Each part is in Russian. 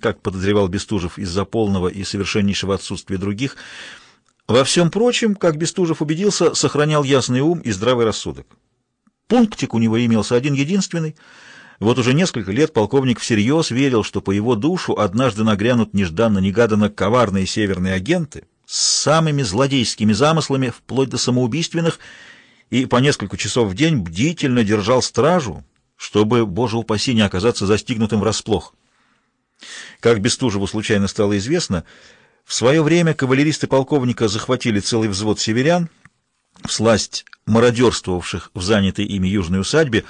как подозревал Бестужев из-за полного и совершеннейшего отсутствия других. Во всем прочем, как Бестужев убедился, сохранял ясный ум и здравый рассудок. Пунктик у него имелся один единственный. Вот уже несколько лет полковник всерьез верил, что по его душу однажды нагрянут нежданно-негаданно коварные северные агенты с самыми злодейскими замыслами, вплоть до самоубийственных, и по несколько часов в день бдительно держал стражу, чтобы, боже упаси, не оказаться застигнутым врасплох. Как Бестужеву случайно стало известно, в свое время кавалеристы полковника захватили целый взвод северян, всласть мародерствовавших в занятой ими южной усадьбе,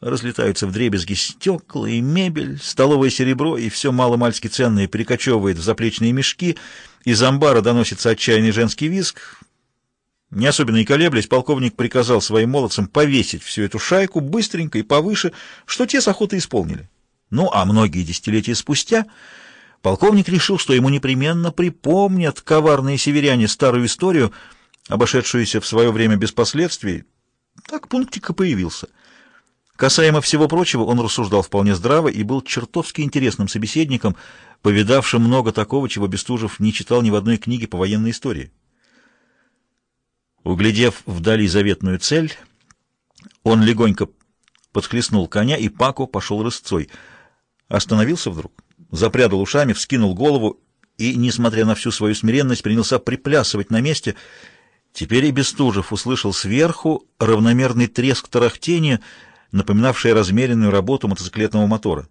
разлетаются в дребезги стекла и мебель, столовое серебро и все маломальски ценное перекочевывает в заплечные мешки, из амбара доносится отчаянный женский визг, не особенно и колеблясь, полковник приказал своим молодцам повесить всю эту шайку быстренько и повыше, что те с охотой исполнили. Ну, а многие десятилетия спустя полковник решил, что ему непременно припомнят коварные северяне старую историю, обошедшуюся в свое время без последствий. Так пунктик и появился. Касаемо всего прочего, он рассуждал вполне здраво и был чертовски интересным собеседником, повидавшим много такого, чего Бестужев не читал ни в одной книге по военной истории. Углядев вдали заветную цель, он легонько подхлестнул коня, и Пако пошел рысцой. Остановился вдруг, запрядал ушами, вскинул голову и, несмотря на всю свою смиренность, принялся приплясывать на месте. Теперь и Бестужев услышал сверху равномерный треск тарахтения, напоминавший размеренную работу мотоциклетного мотора.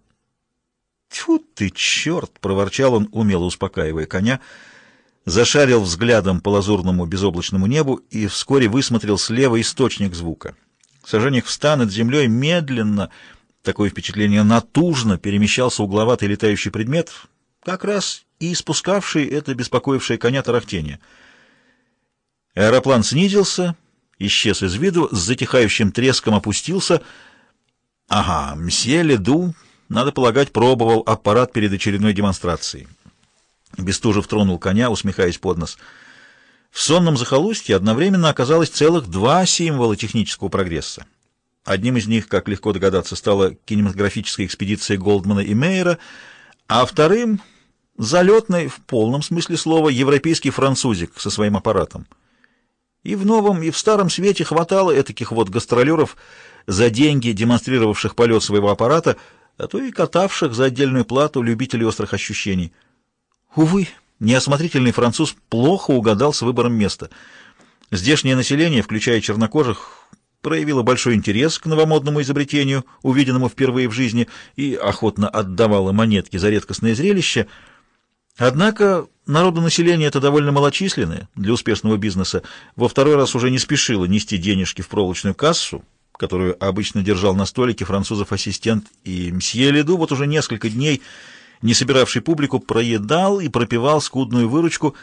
«Тьфу ты, черт!» — проворчал он, умело успокаивая коня — зашарил взглядом по лазурному безоблачному небу и вскоре высмотрел слева источник звука. В сажениях в ста над землей медленно, такое впечатление натужно, перемещался угловатый летающий предмет, как раз и испускавший это беспокоившее коня тарахтение. Аэроплан снизился, исчез из виду, с затихающим треском опустился. Ага, мсье Леду, надо полагать, пробовал аппарат перед очередной демонстрацией. Бестужев тронул коня, усмехаясь под нос. В сонном захолустье одновременно оказалось целых два символа технического прогресса. Одним из них, как легко догадаться, стала кинематографическая экспедиция Голдмана и Мейера, а вторым — залетный, в полном смысле слова, европейский французик со своим аппаратом. И в новом, и в старом свете хватало этаких вот гастролеров за деньги, демонстрировавших полет своего аппарата, а то и катавших за отдельную плату любителей острых ощущений — Увы, неосмотрительный француз плохо угадал с выбором места. Здешнее население, включая чернокожих, проявило большой интерес к новомодному изобретению, увиденному впервые в жизни, и охотно отдавало монетки за редкостное зрелище. Однако народонаселение это довольно малочисленное для успешного бизнеса, во второй раз уже не спешило нести денежки в проволочную кассу, которую обычно держал на столике французов ассистент, и мсье Леду вот уже несколько дней не собиравший публику, проедал и пропивал скудную выручку,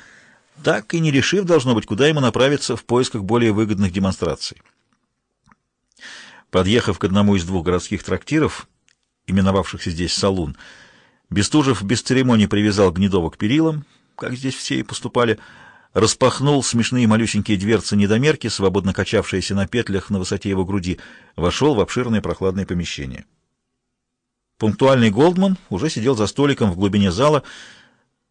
так и не решив, должно быть, куда ему направиться в поисках более выгодных демонстраций. Подъехав к одному из двух городских трактиров, именовавшихся здесь «Салун», Бестужев без церемонии привязал Гнедова к перилам, как здесь все и поступали, распахнул смешные малюсенькие дверцы недомерки, свободно качавшиеся на петлях на высоте его груди, вошел в обширное прохладное помещение. Пунктуальный Голдман уже сидел за столиком в глубине зала,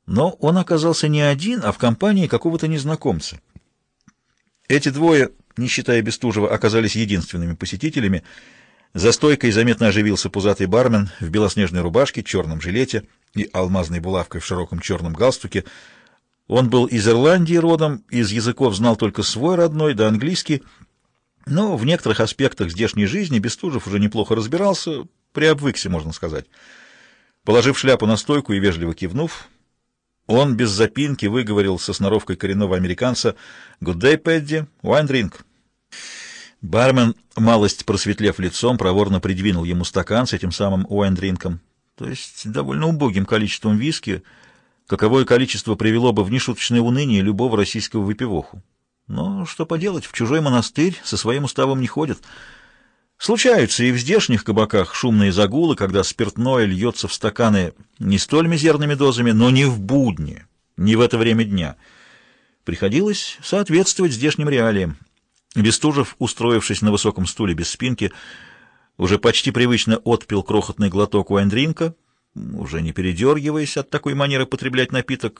но он оказался не один, а в компании какого-то незнакомца. Эти двое, не считая Бестужева, оказались единственными посетителями. За стойкой заметно оживился пузатый бармен в белоснежной рубашке, черном жилете и алмазной булавкой в широком черном галстуке. Он был из Ирландии родом, из языков знал только свой родной, да английский, но в некоторых аспектах здешней жизни Бестужев уже неплохо разбирался, приобвыкся, можно сказать. Положив шляпу на стойку и вежливо кивнув, он без запинки выговорил со сноровкой коренного американца «Good day, Пэдди, wine drink». Бармен, малость просветлев лицом, проворно придвинул ему стакан с этим самым уайн-дринком, то есть довольно убогим количеством виски, каковое количество привело бы в нешуточное уныние любого российского выпивоху. Но что поделать, в чужой монастырь со своим уставом не ходят — Случаются и в здешних кабаках шумные загулы, когда спиртное льется в стаканы не столь мизерными дозами, но не в будни, не в это время дня. Приходилось соответствовать здешним реалиям. Бестужев, устроившись на высоком стуле без спинки, уже почти привычно отпил крохотный глоток уайндринка, уже не передергиваясь от такой манеры потреблять напиток,